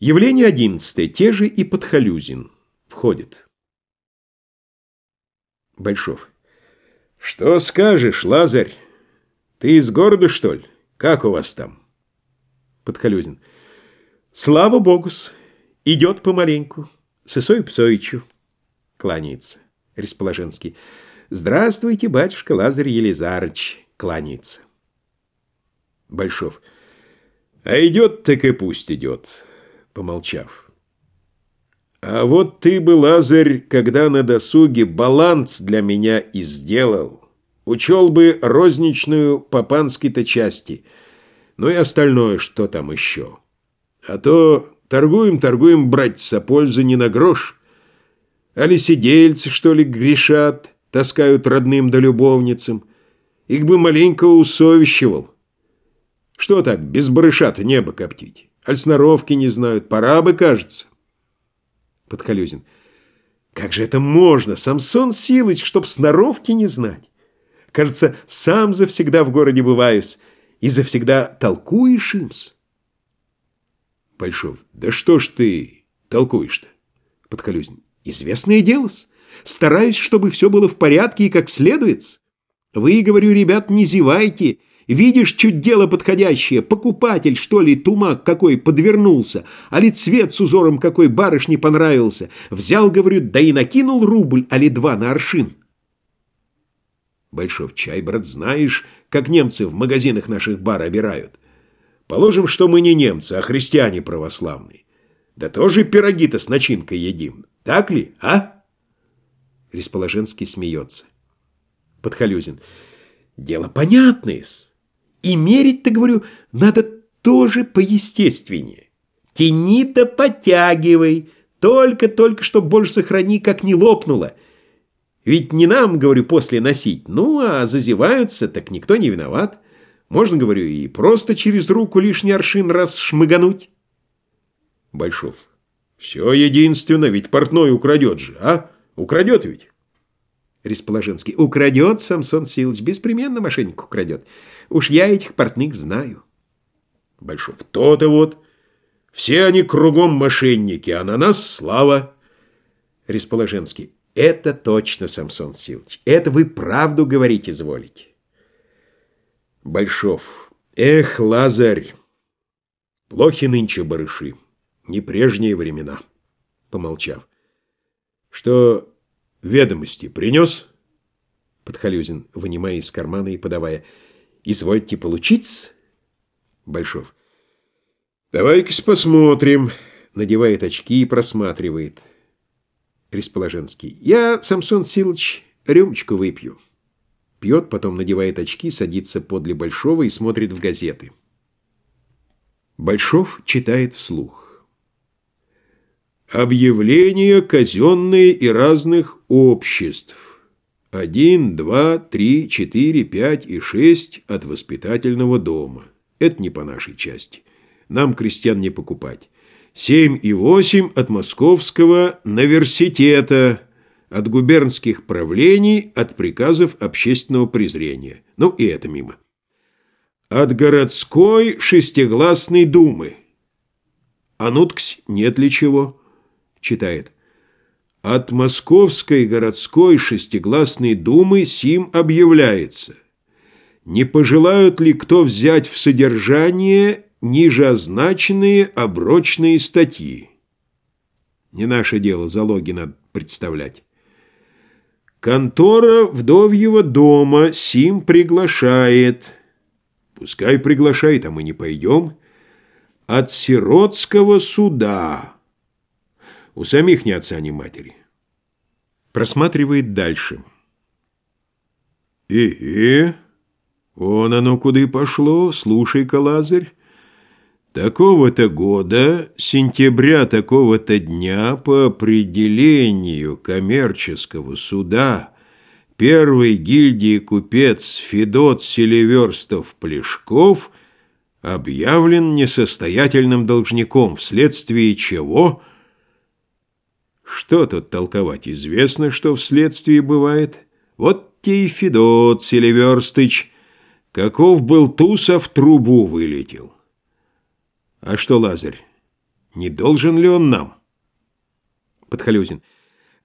Явление одиннадцатое. Те же и Подхалюзин. Входит. Большов. Что скажешь, Лазарь? Ты из города, что ли? Как у вас там? Подхалюзин. Слава богус. Идет помаленьку. Сысой Псоичу. Кланяется. Ресположенский. Здравствуйте, батюшка Лазарь Елизарыч. Кланяется. Большов. А идет, так и пусть идет помолчав. «А вот ты бы, Лазарь, когда на досуге баланс для меня и сделал, учел бы розничную папанской-то части, ну и остальное, что там еще. А то торгуем, торгуем, братьца, пользы не на грош. Али сидельцы, что ли, грешат, таскают родным да любовницам. Их бы маленько усовещивал. Что так, без барыша-то небо коптить?» Аль сноровки не знают. Пора бы, кажется. Подколюзин. Как же это можно, Самсон Силыч, чтоб сноровки не знать? Кажется, сам завсегда в городе бываюсь и завсегда толкуешь им-с. Большов. Да что ж ты толкуешь-то? Подколюзин. Известное дело-с. Стараюсь, чтобы все было в порядке и как следует. Вы, говорю, ребят, не зевайте, Видишь, чуть дело подходящее, покупатель, что ли, тумак какой подвернулся, а ли цвет с узором какой барышне понравился. Взял, говорю, да и накинул рубль, а ли два на аршин. Большов чай, брат, знаешь, как немцы в магазинах наших бар обирают. Положим, что мы не немцы, а христиане православные. Да тоже пироги-то с начинкой едим. Так ли, а? Ресположенский смеется. Подхалюзин. Дело понятное-с. И мерить-то, говорю, надо тоже поестественнее. Тяни-то подтягивай, только-только, чтоб, боже сохрани, как не лопнуло. Ведь не нам, говорю, после носить, ну, а зазеваются, так никто не виноват. Можно, говорю, и просто через руку лишний аршин раз шмыгануть. Большов. Все единственно, ведь портной украдет же, а? Украдет ведь? Ресположенский. Украдет, Самсон Силыч, беспременно мошенник украдет. Уж я этих портных знаю. Большов. То-то вот. Все они кругом мошенники, а на нас слава. Ресположенский. Это точно, Самсон Силыч. Это вы правду говорить изволите. Большов. Эх, Лазарь, плохи нынче барыши, не прежние времена. Помолчав. Что ведомости принес? Подхалюзин, вынимая из кармана и подавая. Извольте получить? Большов. Давай-ка посмотрим. Надевает очки и просматривает. Ресположенский. Я, Самсон Силыч, рюмочку выпью. Пьет, потом надевает очки, садится подле Большого и смотрит в газеты. Большов читает вслух. Объявления казенные и разных обществ. Один, два, три, четыре, пять и шесть от воспитательного дома. Это не по нашей части. Нам крестьян не покупать. Семь и восемь от московского университета, от губернских правлений, от приказов общественного презрения. Ну и это мимо. От городской шестигласной думы. А нутксь нет ли чего? Читает. От Московской городской шестигласной думы сим объявляется. Не пожелают ли кто взять в содержание ниже означенные оброчные статьи? Не наше дело, залоги надо представлять. Контора вдовьего дома сим приглашает. Пускай приглашает, а мы не пойдем. От сиротского суда. У самих ни отца, ни матери. Просматривает дальше. И-и, вон оно куда и пошло, слушай-ка, Лазарь. Такого-то года, сентября такого-то дня, по определению коммерческого суда, первый гильдии купец Федот Селиверстов-Плешков объявлен несостоятельным должником, вследствие чего – что тут толковать? Известно, что вследствие бывает. Вот те и Федот Селиверстыч. Каков был туз, в трубу вылетел. А что, Лазарь, Не должен ли он нам? Подхалюзин.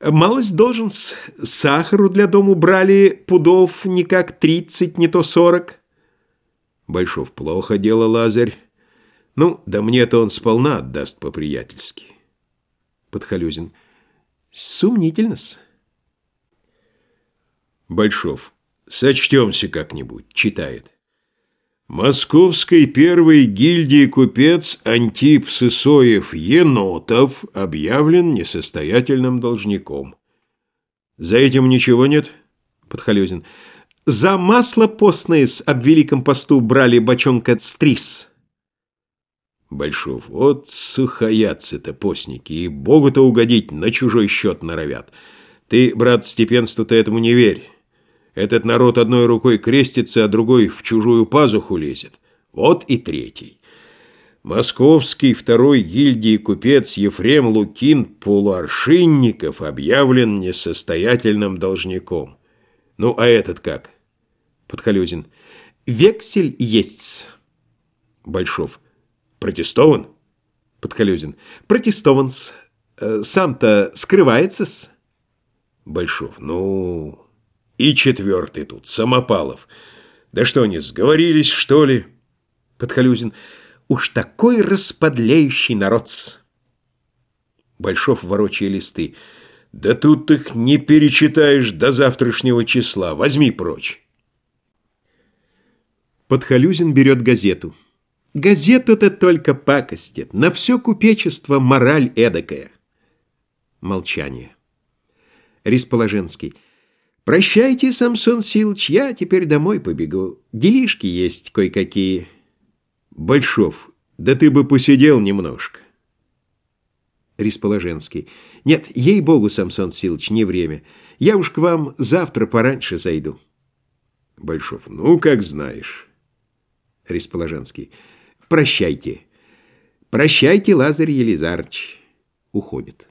Малость должен с сахару для дому брали пудов не как тридцать, не то сорок. Большов. Плохо дело, Лазарь. Ну, да мне-то он сполна отдаст по-приятельски. Подхалюзин. Сумнительно-с. Большов. Сочтемся как-нибудь. Читает. Московской первой гильдии купец Антип Сысоев Енотов объявлен несостоятельным должником. За этим ничего нет? Подхалюзин. За масло постное с об великом посту брали бочонка стрис. Большов. Вот сухоядцы-то постники, и богу-то угодить на чужой счет норовят. Ты, брат, степенству-то этому не верь. Этот народ одной рукой крестится, а другой в чужую пазуху лезет. Вот и третий. Московский второй гильдии купец Ефрем Лукин Полуаршинников объявлен несостоятельным должником. Ну, а этот как? Подхалюзин. Вексель есть. Большов. Протестован? Подхалюзин. Протестован-с. Э, сам-то скрывается-с. Большов. Ну... И четвертый тут, Самопалов. Да что они, сговорились, что ли? Подхалюзин. Уж такой расподлеющий народ -с. Большов, ворочая листы. Да тут их не перечитаешь до завтрашнего числа. Возьми прочь. Подхалюзин берет газету. Газета-то только пакостит. На все купечество мораль эдакая. Молчание. Рисположенский. «Прощайте, Самсон Силыч, я теперь домой побегу. Делишки есть кое-какие». «Большов, да ты бы посидел немножко». Рисположенский. «Нет, ей-богу, Самсон Силыч, не время. Я уж к вам завтра пораньше зайду». Большов. «Ну, как знаешь». Рисположенский. «Прощайте. Прощайте, Лазарь Елизарович». Уходит.